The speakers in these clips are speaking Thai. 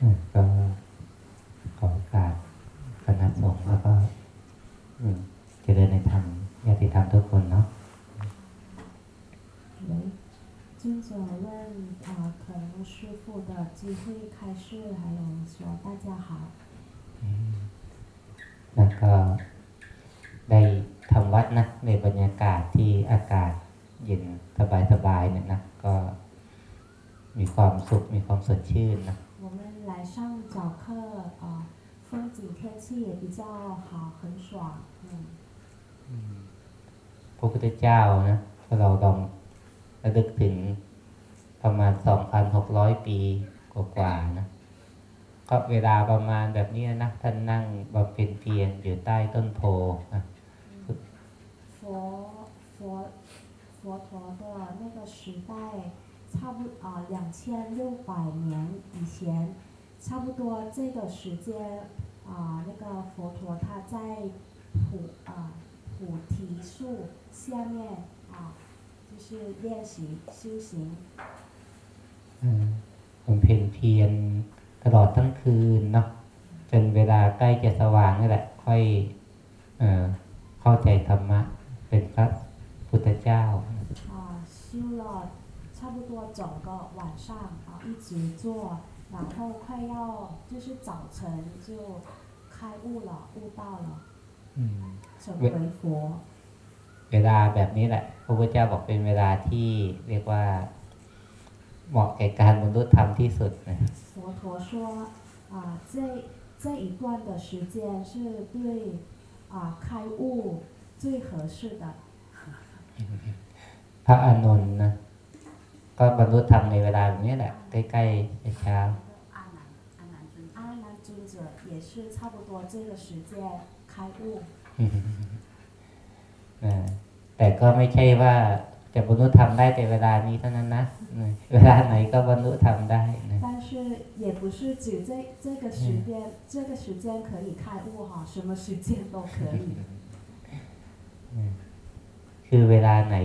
อืมก็ขอโอกาสคณะสงฆ์แล้วก็อืมเจริญในธรรมญาติธรรมทุกคนเนาะ 喂，尊者问啊、可能师傅的机会开示，还有说大家好。 แล้วก็ได้ทำวัดนะในบรรยากาศที่อากาศเย็นสบายๆเนี่ยนะก็มีความสุขมีความสดชื่นนะ 我们来 上早课啊、风景天气也比较好，很爽。嗯， พระพุทธเจ้านะถ้าเราลองระลึกถึงประมาณ 2,600 ปีกว่าๆนะก็เวลาประมาณแบบนี้นะท่านนั่งบำเพ็ญเพียรอยู่ใต้ต้นโพนะ 佛佛佛陀的那个时代，差不啊两千六百年以前， 差不多这个时间啊，那个佛陀他在菩啊菩提树下面啊，就是练习修行。 อืมบำเพ็ญเพียรตลอดทั้งคืนเนาะจนเวลาใกล้จะสว่างนี่แหละ ค่อยเออเข้าใจธรรมะ เป็นพระพุทธเจ้า 啊，修了差不多整个晚上啊，一直做， 然后快要就是早晨就开悟了，悟到了， อืม 成为佛。 เวลาแบบนี้แหละ พระพุทธเจ้าบอกเป็นเวลาที่เรียกว่า เหมาะแก่การบรรลุธรรมที่สุดนะ 佛陀说啊，这这一段的时间是对啊开悟最合适的。 พระอานนท์นะ ก็บรรลุธรรมในเวลาแบบนี้แหละ ใกล้ๆเช้า 阿南阿南尊阿南尊者也是差不多这个时间开悟。 นะแต่ก็ไม่ใช่ว่าจะบรรลุธรรมได้แต่เวลานี้เท่านั้นนะนะเวลาไหนก็บรรลุธรรมได้นะ 但是也不是指这这个时间，这个时间可以开悟哈，什么时间都可以。 คือเวลาไหน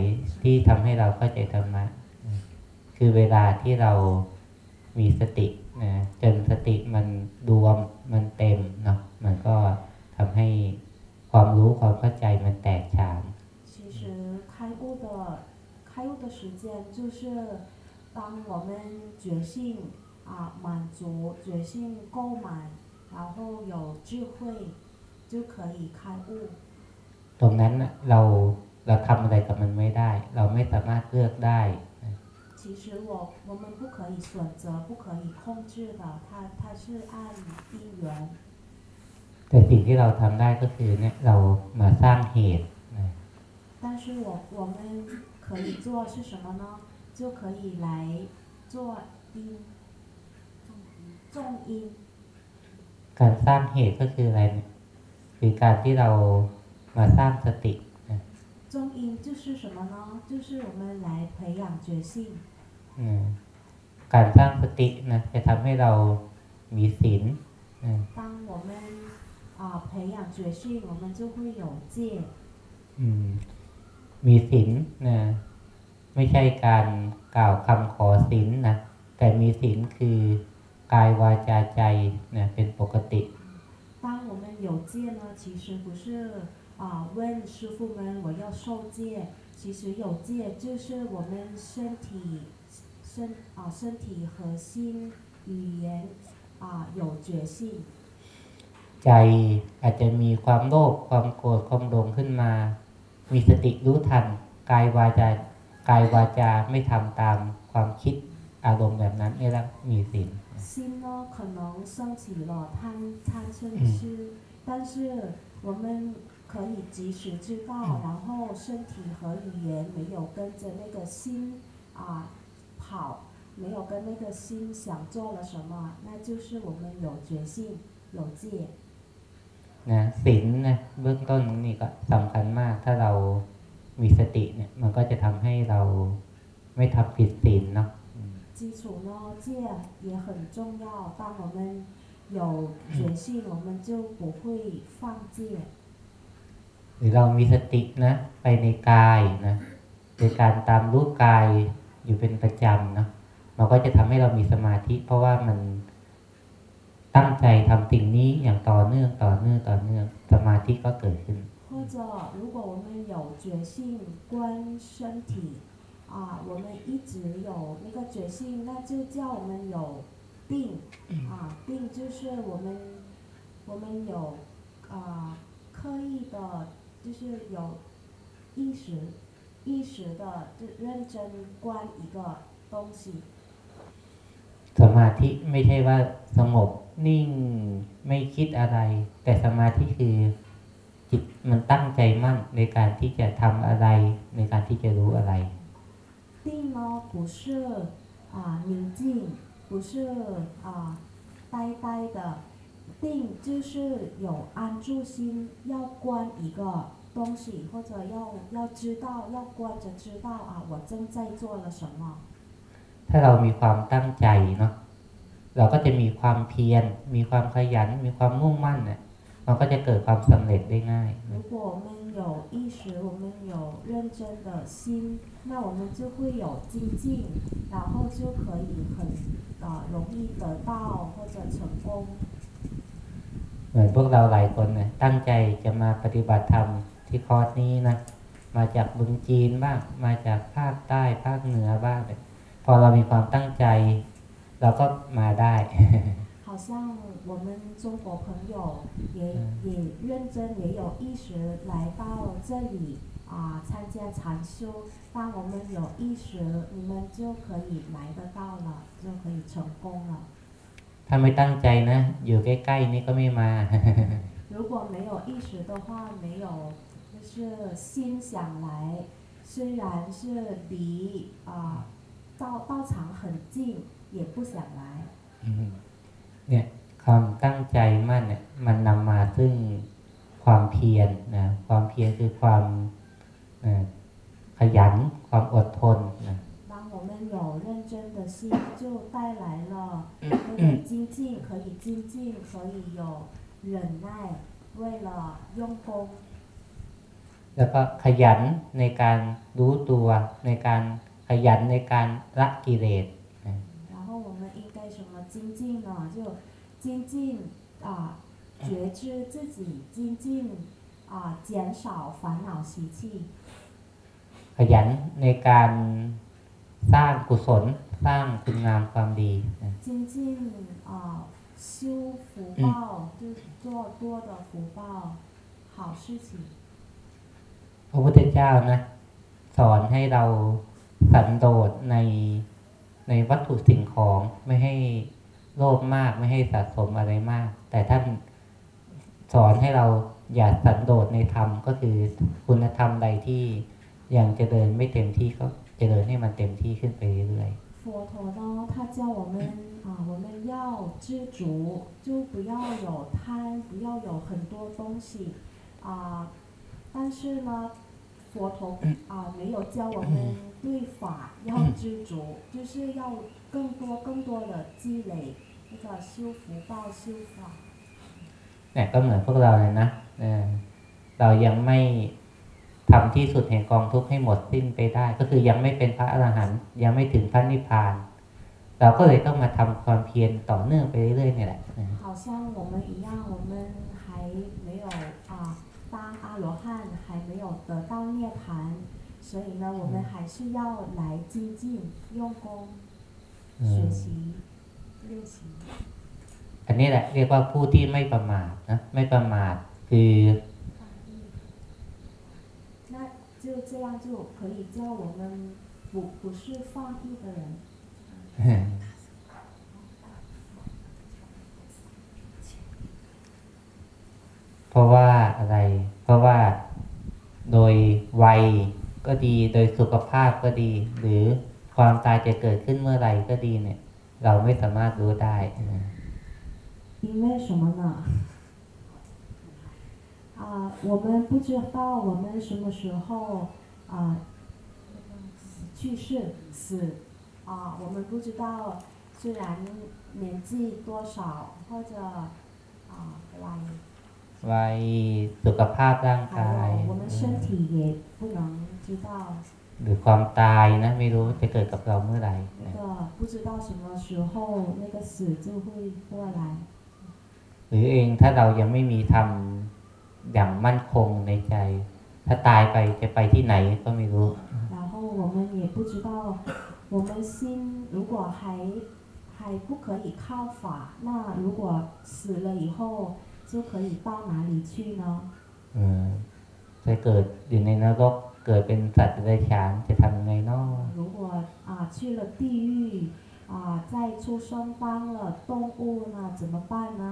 ที่ทำให้เราเข้าใจธรรมะนะ คือเวลาที่เรามีสตินะจนสติมันรวมมันเต็มเนาะมันก็ทำให้ความรู้ความเข้าใจมันแตกฉาน 其实开悟的开悟的时间就是当我们觉性啊满足，觉性够满，然后有智慧，就可以开悟。 ตรงนั้นน่ะเราเราทำอะไรกับมันไม่ได้ เราไม่สามารถเลือกได้นะ 其实我我们不可以选择，不可以控制的，它它是按因缘。 แต่สิ่งที่เราทำได้ก็คือเนี่ยเรามาสร้างเหตุนะ 但是我我们可以做是什么呢？就可以来做因，种因。 การสร้างเหตุก็คืออะไรเนี่ยคือการที่เรามาสร้างสตินะ 种因就是什么呢？就是我们来培养觉性。 อืมการสร้างสตินะจะทำให้เรามีศีลนะ 当我们啊、培养觉性，我们就会有戒。 อืมมีศีลนะไม่ใช่การกล่าวคำขอศีลนะแต่มีศีลคือกายวาจาใจนะเป็นปกติ 当我们有戒呢，其实不是啊、问师傅们我要受戒，其实有戒就是我们身体 身啊、身体和心语言啊、有觉性。 ใจอาจจะมีความโลภความโกรธความหลงขึ้นมา มีสติรู้ทัน กายวาจากายวาจาไม่ทำตามความคิดอารมณ์แบบนั้นนี่แหละมีศีล 心呢可能升起了贪贪嗔痴，但是我们可以及时知道，然后身体和语言没有跟着那个心啊 跑，没有跟那个心想做了什么，那就是我们有觉性有戒。 นะศีลนะเบื้องต้นนี่ก็สำคัญมาก ถ้าเรามีสติเนี่ย มันก็จะทำให้เราไม่ทำผิดศีลเนาะอืม 基础呢，戒也很重要。当我们有觉性，我们就不会犯戒。 หรือเรามีสตินะ ไปในกายนะโดยการตามรู้กาย อยู่เป็นประจำเนาะมันก็จะทำให้เรามีสมาธิ เพราะว่ามัน ตั้งใจทำสิ่งนี้อย่างต่อเนื่องต่อเนื่องต่อเนื่อง สมาธิก็เกิดขึ้น 或者如果我们有决心观身体啊，我们一直有那个决心，那就叫我们有定啊，定就是我们我们有啊刻意的，就是有意识 意识的就认真观一个东西。 สมาธิไม่ใช่ว่าสงบนิ่งไม่คิดอะไร แต่สมาธิคือจิตมันตั้งใจมั่นในการที่จะทำอะไร ในการที่จะรู้อะไร 定呢不是啊宁静，不是啊呆呆的，定就是有安住心，要观一个 东西，或者要要知道，要观着知道啊，我正在做了什么。 ถ้าเรามีความตั้งใจเนาะเราก็จะมีความเพียร มีความขยัน มีความมุ่งมั่นเนี่ยมันก็จะเกิดความสำเร็จได้ง่าย 如果我们有意识，我们有认真的心，那我们就会有精进，然后就可以很啊容易得到或者成功。 เหมือนพวกเราหลายคนเนี่ยตั้งใจจะมาปฏิบัติธรรม ที่คอร์สนี้นะ มาจากเมืองจีนบ้าง มาจากภาคใต้ภาคเหนือบ้างเนี่ยพอเรามีความตั้งใจ เราก็มาได้ 好像我们中国朋友也也认真，也有意识来到这里啊、参加禅修。当我们有意识，你们就可以来得到了，就可以成功了。 ถ้าไม่ตั้งใจนะ อยู่ใกล้ๆนี่ก็ไม่มา 如果没有意识的话，没有 就是心想来，虽然是离啊、道道场很近，也不想来。 อืมเนี่ยความตั้งใจมั่นเนี่ย มันนำมาซึ่งความเพียรนะความเพียรคือความเอ่อขยัน ความอดทนนะ 当我们有认真的心，就带来了那个精进，可以精进，可以有忍耐，为了用功， แล้วก็ขยันในการรู้ตัว ในการขยันในการละกิเลสนะ 然后我们应该什么精进呢？就精进啊，觉知自己，精进啊，减少烦恼习气， ขยันในการสร้างกุศล สร้างคุณงามความดีนะ 精进啊，修福报，就做多的福报，好事情。 พระพุทธเจ้านะ สอนให้เราสันโดษในในวัตถุสิ่งของ ไม่ให้โลภมาก ไม่ให้สะสมอะไรมาก แต่ท่านสอนให้เราอย่าสันโดษในธรรมก็คือคุณธรรมใดที่ยังเจริญไม่เต็มที่ก็เจริญให้มันเต็มที่ขึ้นไปเรื่อย 佛陀呢，他教我们啊，我们要知足，就不要有贪，不要有很多东西啊。 但是呢，佛陀啊没有教我们对法要知足，就是要更多更多的积累那个修福报、修法。 ๆเนี่ยก็เหมือนพวกเราเลยนะเออเรายังไม่ทำที่สุดแห่งกองทุกข์ให้หมดสิ้นไปได้ ก็คือยังไม่เป็นพระอรหันต์ยังไม่ถึงพระนิพพาน เราก็เลยต้องมาทำความเพียรต่อเนื่องไปเรื่อยๆเนี่ยแหละนะ 好像我们一样，我们还没有啊 当阿罗汉，还没有得到涅槃，所以呢，我们还是要来精进、用功、 อื 学 ม 习、练习。 อันนี้แหละเรียกว่าผู้ที่ไม่ประมาทนะไม่ประมาทคือ 放逸，那就这样就可以叫我们不不是放逸的人。 เพราะว่าอะไร เพราะว่าโดยวัยก็ดี โดยสุขภาพก็ดี หรือความตายจะเกิดขึ้นเมื่อไหร่ก็ดีเนี่ย เราไม่สามารถรู้ได้นะ 因为什么呢？啊，我们不知道我们什么时候啊去世死啊，我们不知道，虽然年纪多少或者啊来， วัยสุขภาพร่างกาย 还有我们身体也不能知道， หรือความตายนะ ไม่รู้จะเกิดกับเราเมื่อไหร่ 那 นะ 个不知道什么时候那个死就会过来。 อ หรือเองถ้าเรายังไม่มีทำอย่างมั่นคงในใจ ถ้าตายไปจะไปที่ไหนก็ไม่รู้ 然后我们也不知道，我们心如果还还不可以靠法，那如果死了以后 就可以到哪里去呢？ เออจะเกิดอยู่ในนรกเกิดเป็นสัตว์เดรัจฉานจะทำยังไงเนาะ 如果啊去了地狱啊，再出生当了动物，那怎么办呢？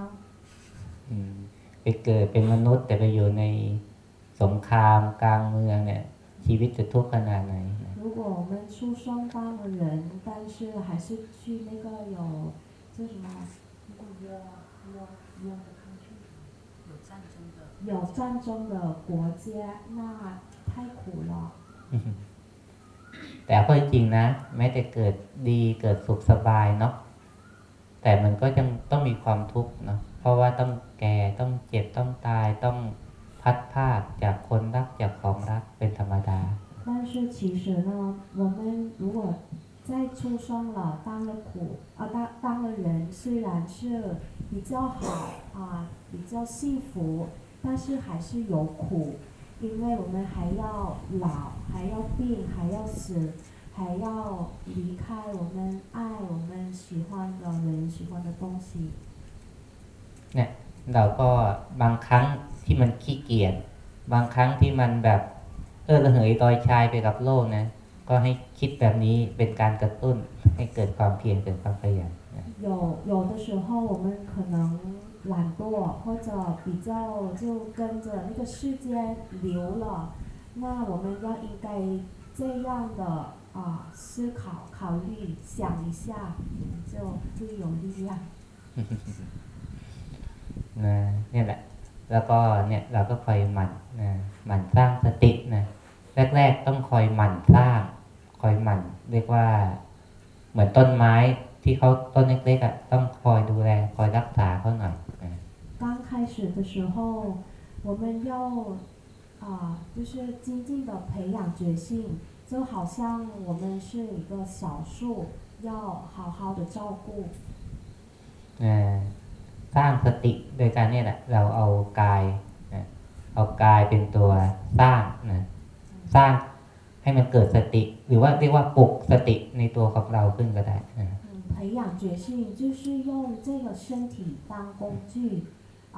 อืมไปเกิดเป็นมนุษย์แต่ไปอยู่ในสงครามกลางเมืองเนี่ย ชีวิตจะทุกข์ขนาดไหนนะ 如果我们出生当了人，但是还是去那个有叫什么有战争的， 有战争的国家，那太苦了。 แต่ก็จริงนะ แม้แต่เกิดดีเกิดสุขสบายเนาะแต่มันก็ยังต้องมีความทุกข์เนาะเพราะว่าต้องแก่ต้องเจ็บต้องตายต้องพัดพรากจากคนรักจากของรักเป็นธรรมดา 但是其实呢，我们如果在出生了，当了苦啊，当当了人，虽然是比较好啊，比较幸福， 但是还是有苦，因为我们还要老，还要病，还要死，还要离开我们爱我们喜欢的人、喜欢的东西。 เนี่ยเราก็บางครั้งที่มันขี้เกียจบางครั้งที่มันแบบเออระเหยต่อยชายไปกับโลกนะก็ให้คิดแบบนี้เป็นการกระตุ้นให้เกิดความเพียรเกิดความขยันนะ 有有的时候我们可能 懒惰，或者比较就跟着那个世间流了，那我们要应该这样的啊思考、考虑、想一下，就会有力量。 นะเนี่ยแหละ แล้วก็เนี่ยเราก็คอยหมั่นนะหมั่นสร้างสตินะแรก ๆ ต้องคอยหมั่นสร้าง คอยหมั่น เรียกว่า เหมือนต้นไม้ที่เขาต้นเล็กๆอ่ะต้องคอยดูแล คอยรักษาเขาหน่อยนะ 刚 开始的时候，我们要啊，就是精进的培养决心，就好像我们是一个小树，要好好的照顾。 นะสร้างสติโดยการเนี่ยแหละ เราเอากายนะเอากายเป็นตัวสร้างนะสร้างให้มันเกิดสติ หรือว่าเรียกว่าปลุกสติในตัวของเราขึ้นก็ได้นะ 嗯，培养决心就是用这个身体当工具，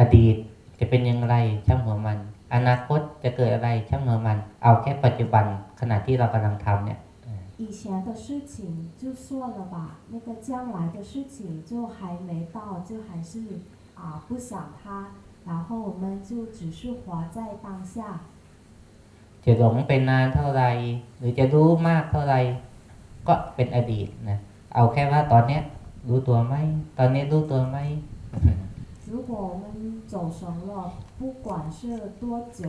อดีตจะเป็นอย่างไรช่างหัวมัน อนาคตจะเกิดอะไรช่างหัวมัน เอาแค่ปัจจุบันขณะที่เรากำลังทำเนี่ย 以前的事情就算了吧，那个将来的事情就还没到，就还是啊不想它，然后我们就只是活在当下。 จะหลงเป็นนานเท่าไรหรือจะรู้มากเท่าไรก็เป็นอดีตนะเอาแค่ว่าตอนเนี้ยรู้ตัวไหมตอนนี้รู้ตัวไหม 如果我们走神了，不管是多久，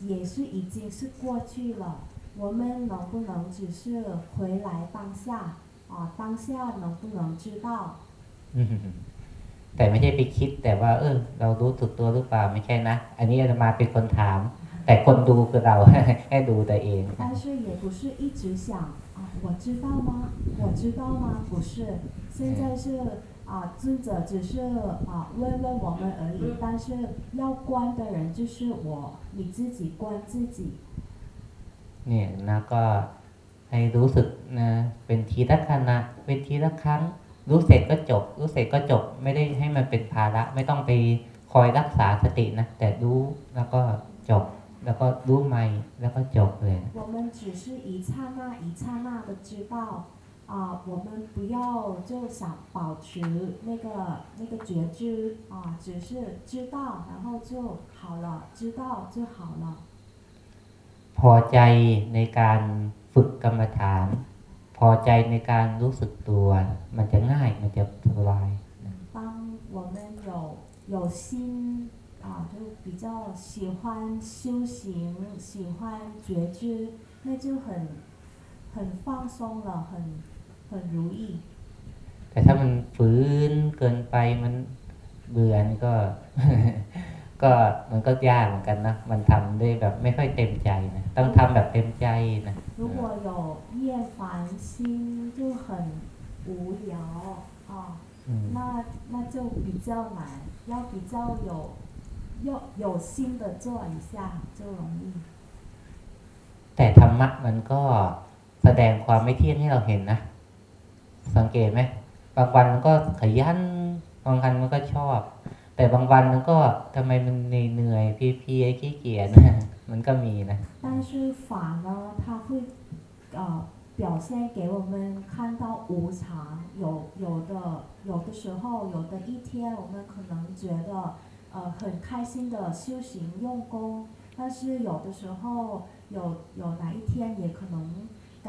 也是已经是过去了。我们能不能只是回来当下啊？当下能不能知道？ อืมแต่ไม่ใช่ไปคิด แต่ว่า เออ เรารู้สึกตัวหรือเปล่าไม่ใช่นะ อันนี้อาตมาเป็นคนถาม แต่คนดูคือเรา ให้ดูตัวเอง 但是也不是一直想啊，我知道吗？我知道吗？不是，现在是 啊，尊者只是啊问问我们而已，但是要观的人就是我，你自己观自己。 เนี่ยนะก็ให้รู้สึกนะ เป็นทีละขณะเป็นทีละครั้ง รู้เสร็จก็จบ รู้เสร็จก็จบ ไม่ได้ให้มันเป็นภาระ ไม่ต้องไปคอยรักษาสตินะ แต่รู้แล้วก็จบ แล้วก็รู้ใหม่แล้วก็จบเลย 我们只是一刹那一刹那的知道 啊，我们不要就想保持那个那个觉知啊，只是知道，然后就好了，知道就好了。 พอใจในการฝึกกรรมฐาน พอใจในการรู้สึกตัว มันจะง่ายมันจะสบาย 当 我们有有心啊，就比较喜欢修行，喜欢觉知，那就很很放松了，很 很如意。 แต่ถ้ามันฝืนเกินไปมันเบื่อนี่ก็ ก็มันก็ยากเหมือนกันนะมันทำได้แบบไม่ค่อยเต็มใจนะต้องทำแบบเต็มใจนะ 如果有厌烦心，就很无聊啊， อืม 那那就比较难，要比较有要有心的做一下就容易。 แต่ธรรมะมันก็แสดงความไม่เที่ยงให้เราเห็นนะ สังเกตไหมบางวันมันก็ขยันบางวันมันก็ชอบ แต่บางวันมันก็ทำไมมันเหนื่อยๆเพลียๆขี้เกียจ มันก็มีนะ 但是法呢，它会呃表现给我们看到无常，有有的有的时候，有的一天我们可能觉得呃很开心的修行用功，但是有的时候有有哪一天也可能 改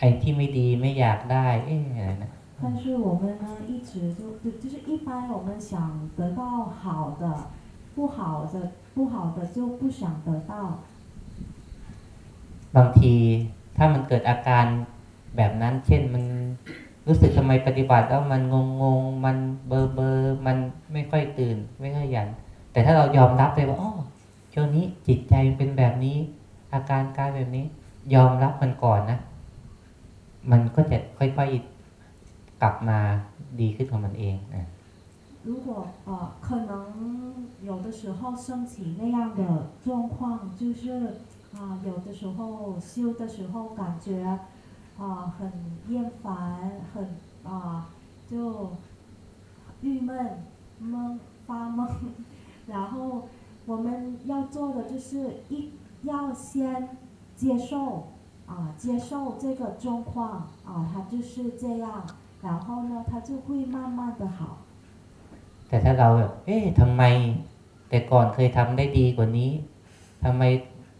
ไอ้ที่ไม่ดีไม่อยากได้เอ๊ะอะไรนะ但是我们呢，一直就就就是一般我们想得到好的，不好的不好的就不想得到。บางทีถ้ามันเกิดอาการแบบนั้น เช่นมันรู้สึกทำไมปฏิบัติแล้วมันงงงงมันเบอร์เบอร์มันไม่ค่อยตื่น ไม่ค่อยหยัน แต่ถ้าเรายอมรับเลยว่าอ๋อช่วงนี้จิตใจเป็นแบบนี้ อาการกายแบบนี้ ยอมรับมันก่อนนะ มันก็จะค่อยๆกลับมาดีขึ้นของมันเองนะ 如果呃可能有的时候升起那样的状况，就是啊、有的时候修的时候感觉啊、很厌烦，很啊、就郁闷、闷发闷，然后我们要做的就是一要先接受 啊、接受这个状况啊、它就是这样，然后呢，它就会慢慢的好。 แต่ถ้าเราแบบเอ๊ะทำไม แต่ก่อนเคยทำได้ดีกว่านี้ทำไม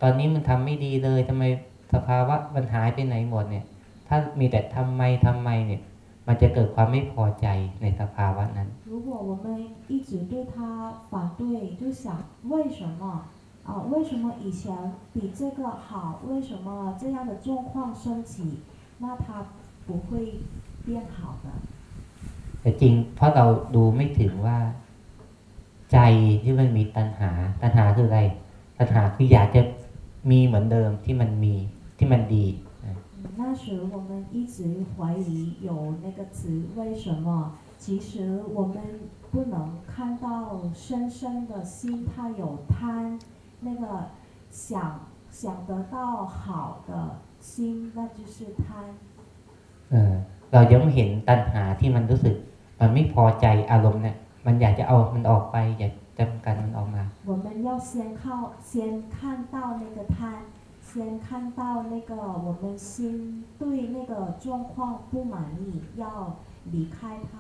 ตอนนี้มันทำไม่ดีเลยทำไมสภาวะมันหายไปไหนหมดเนี่ย ถ้ามีแต่ทำไมทำไมเนี่ย มันจะเกิดความไม่พอใจในสภาวะนั้น 如果我们一直对他反对，就想为什么 啊、为什么以前比这个好？为什么这样的状况升起？那他不会变好的。 แต่จริงเพราะเราดูไม่ถึงว่า ใจที่มันมีตัณหา ตัณหาคืออะไร ตัณหาคืออยากจะมีเหมือนเดิมที่มันมีที่มันดีนะ 嗯那时我们一直怀疑有那个词为什么？其实我们不能看到深深的心，它有贪， 那个想想得到好的心，那就是贪。 เออเรายังไม่เห็นตัณหาที่มันรู้สึก มันไม่พอใจอารมณ์เนี่ย มันอยากจะเอามันออกไป อยากจำกันมันออกมา 我们要先靠先看到那个贪，先看到那个我们心对那个状况不满意，要离开它。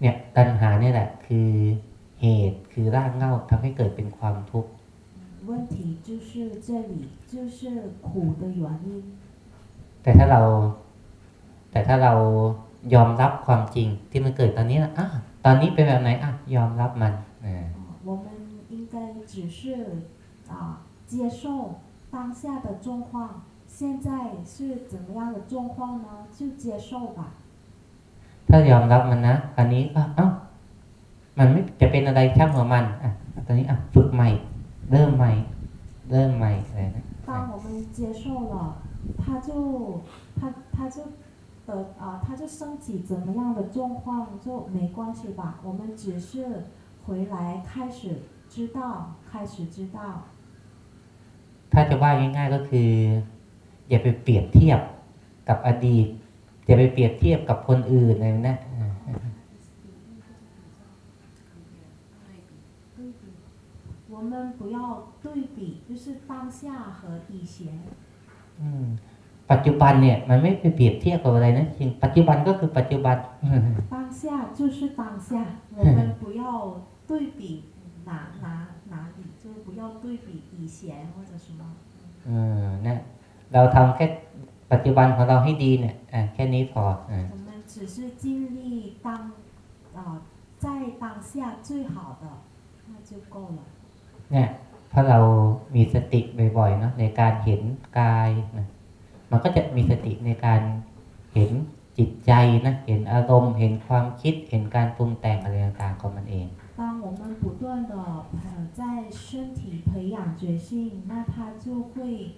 เนี่ยตัณหาเนี่ยแหละ คือเหตุคือรากเหง้าทำให้เกิดเป็นความทุกข์ 问题就是这里，就是苦的原因。 แต่ถ้าเรา แต่ถ้าเรายอมรับความจริงที่มันเกิดตอนนี้นะอ่ะตอนนี้เป็นแบบไหนอ่ะยอมรับมันอ่า 啊，我们应该只是啊接受当下的状况，现在是怎么样的状况呢？就接受吧。 ถ้ายอมรับมันนะคราวนี้ก็เอ้ามันไม่จะเป็นอะไรช่างหัวมัน อ่ะ ตอนนี้อ่ะฝึกใหม่ เริ่มใหม่ เริ่มใหม่อะไรนะ 当我们接受了，他就他他就的啊，他就升起怎么样的状况就没关系吧，我们只是回来开始知道，开始知道。 ถ้าจะว่าง่ายๆก็คือ อย่าไปเปรียบเทียบกับอดีต อย่าไปเปรียบเทียบกับคนอื่นอะไรนะ 我们不要对比，就是当下和以前。 อืมปัจจุบันเนี่ย มันไม่ไปเปรียบเทียบกับอะไรนะจริงปัจจุบันก็คือปัจจุบัน 当下就是当下，我们不要对比哪哪哪里，就是不要对比以前或者什么。 เออนะเราทำแค่ปัจจุบันของเราให้ดีเนี่ยอ่ะแค่นี้พออ่ะ 我们只是尽力当啊、在当下最好的，那就够了。 เนี่ยเพราะเรามีสติบ่อยๆเนาะในการเห็นกายนะมันก็จะมีสติในการเห็นจิตใจนะเห็นอารมณ์ เห็นความคิด เห็นการปรุงแต่งอะไรต่างๆของมันเอง 当我们不断的呃在身体培养觉性，那它就会，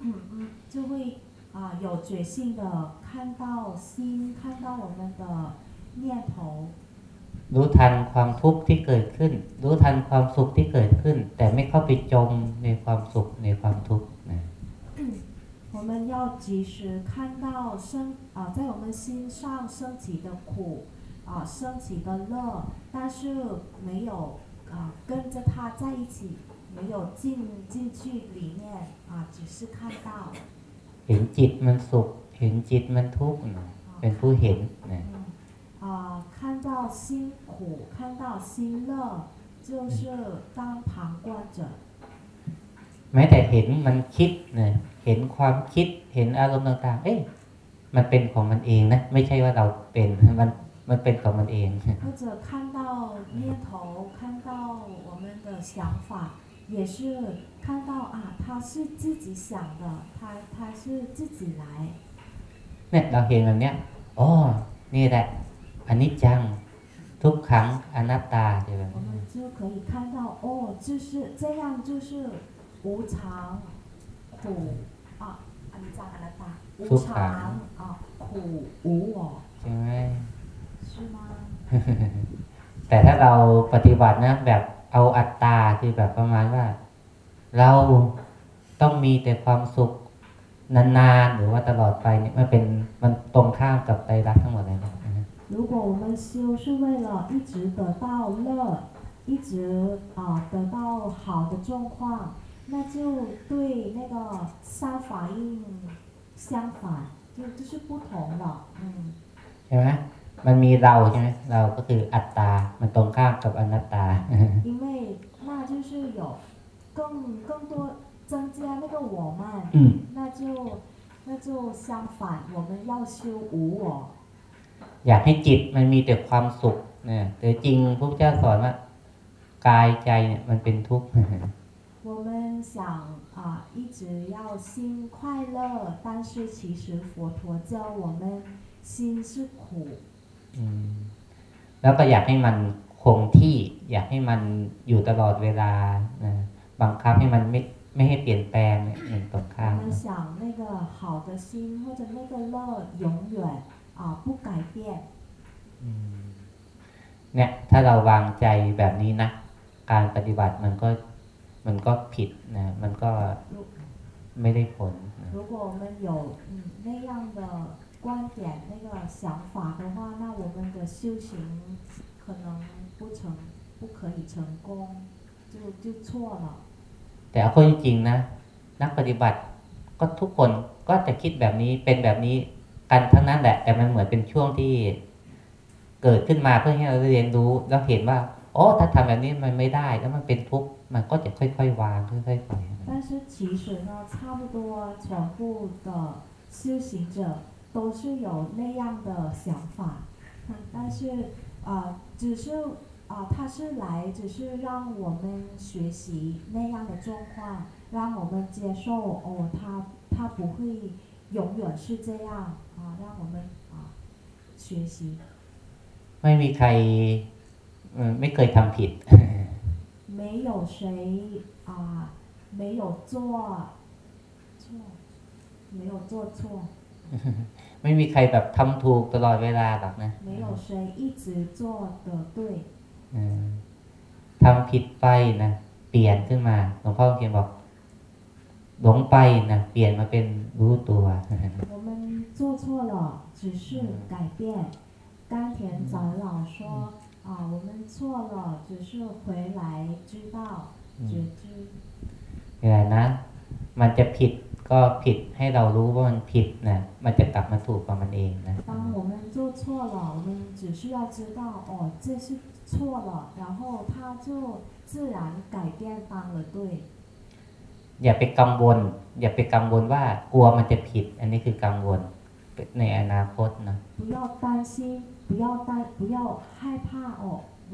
嗯嗯，就会啊、有觉性的看到心，看到我们的念头， รู้ทันความทุกข์ที่เกิดขึ้น รู้ทันความสุขที่เกิดขึ้น แต่ไม่เข้าไปจมในความสุขในความทุกข์นะ 我们要及时看到升啊、在我们心上升起的苦啊、升起的乐，但是没有啊、跟着它在一起，没有进进去里面啊、只是看到。 เห็นจิตมันสุข เห็นจิตมันทุกข์นะเป็นผู้เห็นนะ 嗯，啊、看到辛苦，看到辛乐，就是当旁观者。 แม้แต่เห็นมันคิดนะเห็นความคิด เห็นอารมณ์ต่างๆ เอ๊ะมันเป็นของมันเองนะ ไม่ใช่ว่าเราเป็น มัน มันเป็นของมันเอง 或者看到念头，看到我们的想法，也是看到啊，他是自己想的，他他是自己来。 เนี่ยเราเห็นแบบเนี้ยอ๋อนี่แหละ อันนี้จัง ทุกครั้งอนัตตาใช่ไหม 我们就可以看到哦，就是这样，就是无常、苦啊，阿弥陀阿那达，无常啊，苦无我， ใช่ไหม 是吗？ แต่ถ้าเราปฏิบัตินะ แบบเอาอัตตาคือแบบประมาณว่า เราต้องมีแต่ความสุขนานๆหรือว่าตลอดไปเนี่ยมันเป็นมันตรงข้ามกับไตรลักษณ์ทั้งหมดเลยนะ 如果我们修是为了一直得到乐，一直啊、得到好的状况，那就对那个三法印相反，就就是不同了。嗯， ใช่ไหมมันมีเราใช่ไหมเราก็คืออัตตา มันตรงข้ามกับอนัตตา 因为那就是有更更多增加那个我慢， อืม 那就那就相反，我们要修无我。 อยากให้จิตมันมีแต่ความสุขเนี่ยแต่จริงพระพุทธเจ้าสอนว่า กายใจเนี่ยมันเป็นทุกข์ 我们想啊、一直要心快乐，但是其实佛陀教我们心是苦， อืมแล้วก็อยากให้มันคงที่ อยากให้มันอยู่ตลอดเวลานะบังคับให้มันไม่ไม่ให้เปลี่ยนแปลงเนี่ยมันตรงข้าม 我们想那个好的心或者那个乐永远 啊、不改变。 อืมเนี่ย ถ้าเราวางใจแบบนี้นะ การปฏิบัติมันก็มันก็ผิดนะ มันก็ไม่ได้ผลนะ 如果我们有嗯那样的观点、那个想法的话，那我们的修行可能不成，不可以成功，就就错了。 แต่เอาเข้าจริงๆนะ นักปฏิบัติก็ทุกคนก็จะคิดแบบนี้เป็นแบบนี้ กันทั้งนั้นแหละ แต่มันเหมือนเป็นช่วงที่เกิดขึ้นมาเพื่อให้เราได้เรียนรู้แล้วเห็นว่าโอ้ถ้าทำแบบนี้มันไม่ได้ แล้วมันเป็นทุกข์มันก็จะค่อยๆวางค่อยๆปล่อย 但是其实呢，差不多全部的修行者都是有那样的想法，嗯但是啊、呃只是啊、他是来只是让我们学习那样的状况，让我们接受哦，他他不会 永远是这样啊，让我们啊学习。 ไม่มีใครเอ่อไม่เคยทำผิด 没有谁啊、没有做错，没有做错。 ไม่มีใครแบบทำถูกตลอดเวลาหรอกนะ 没有谁一直做的对， เออทำผิดไปนะเปลี่ยนขึ้นมาหลวงพ่อเขียนบอก หลงไปนะเปลี่ยนมาเป็นรู้ตัว 我们做错了，只是改变。甘田长老说啊，我们错了，只是回来知道， 觉知。 เวลานะ มันจะผิดก็ผิดให้เรารู้ว่ามันผิดนะมันจะกลับมาถูกกับมันเองนะ 当我们做错了，我们只需要知道哦，这是错了，然后它就自然改变当了对。 อย่าไปกังวล อย่าไปกังวลว่ากลัวมันจะผิด อันนี้คือกังวลในอนาคตนะ 不要担心，不要担，不要害怕哦，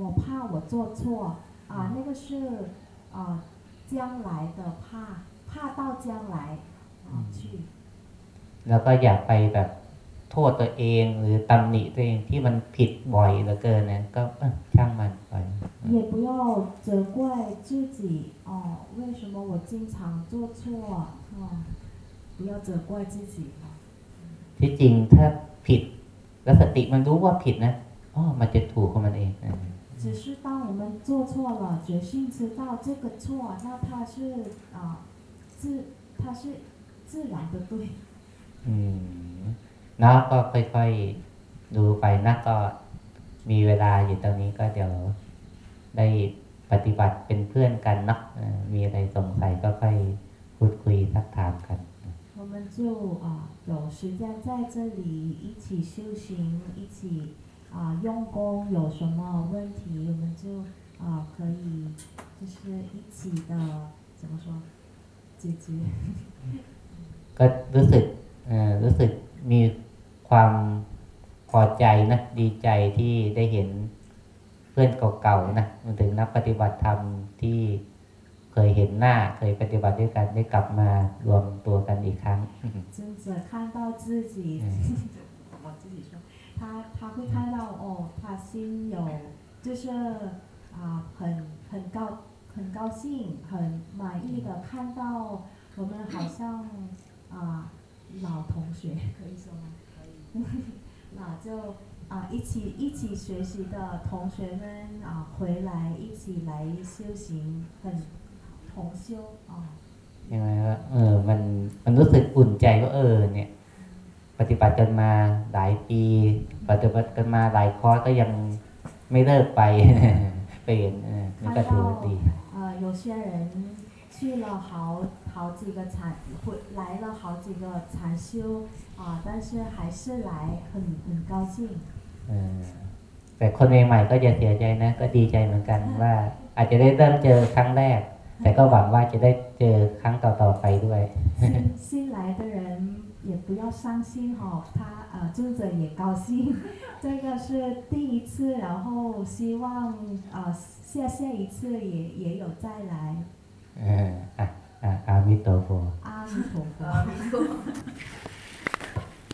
我怕我做错啊，那个是啊将来的怕，怕到将来啊去。 แล้วก็อย่าไปแบบ โทษตัวเองหรือตำหนิตัวเองที่มันผิดบ่อยเหลือเกินนะก็เอ้อช่างมันไป 也不要责怪自己哦，为什么我经常做错啊？不要责怪自己啊。 ที่จริงถ้าผิด แล้วสติมันรู้ว่าผิดนะอ๋อมันจะถูกของมันเองนะ 只是当我们做错了，决心知道这个错，那它是啊、自它是自然的对。 อื มนะก็ค่อยๆดูไปนะก็มีเวลาอยู่ตรงนี้ก็เดี๋ยวได้ปฏิบัติเป็นเพื่อนกันเนาะเอ่อมีอะไรสงสัยก็ค่อยพูดคุยทักถามกัน 我们就啊、有时间在这里一起修行，一起啊、用功，有什么问题我们就啊、可以就是一起的怎么说解决。 ก็รู้สึกเอ่อรู้สึก มีความพอใจนะดีใจที่ได้เห็นเพื่อนเก่าๆนะมันถึงนักปฏิบัติธรรมที่เคยเห็นหน้า เคยปฏิบัติด้วยกันได้กลับมารวมตัวกันอีกครั้ง 真的看到自己，我自己说，他他会看到哦，他心有就是啊、很很高很高兴，很满意的看到我们好像啊、 老同学可以说吗？可以，那就啊、一起一起学习的同学们啊、回来一起来修行，很同修啊。 ยังไงว่าเออ มัน มันรู้สึกอุ่นใจว่าเออ เนี่ย ปฏิบัติกันมาหลายปี ปฏิบัติกันมาหลายคอร์สก็ยังไม่เลิกไป ไปเห็นเออนี่ก็ถือว่าดี 呃，有些人 去了好好几个禅，回来了好几个禅修啊、但是还是来很很高兴。 เออแต่คนใหม่ๆก็จะเสียใจนะ ก็ดีใจเหมือนกันว่า อาจจะได้เริ่มเจอครั้งแรก แต่ก็หวังว่าจะได้เจอครั้งต่อๆไปด้วย 新新来的人也不要伤心哈、他呃住着也高兴，这个是第一次，然后希望啊、下下一次也也有再来。 เอออะอามิโตโฟอามิโตโฟ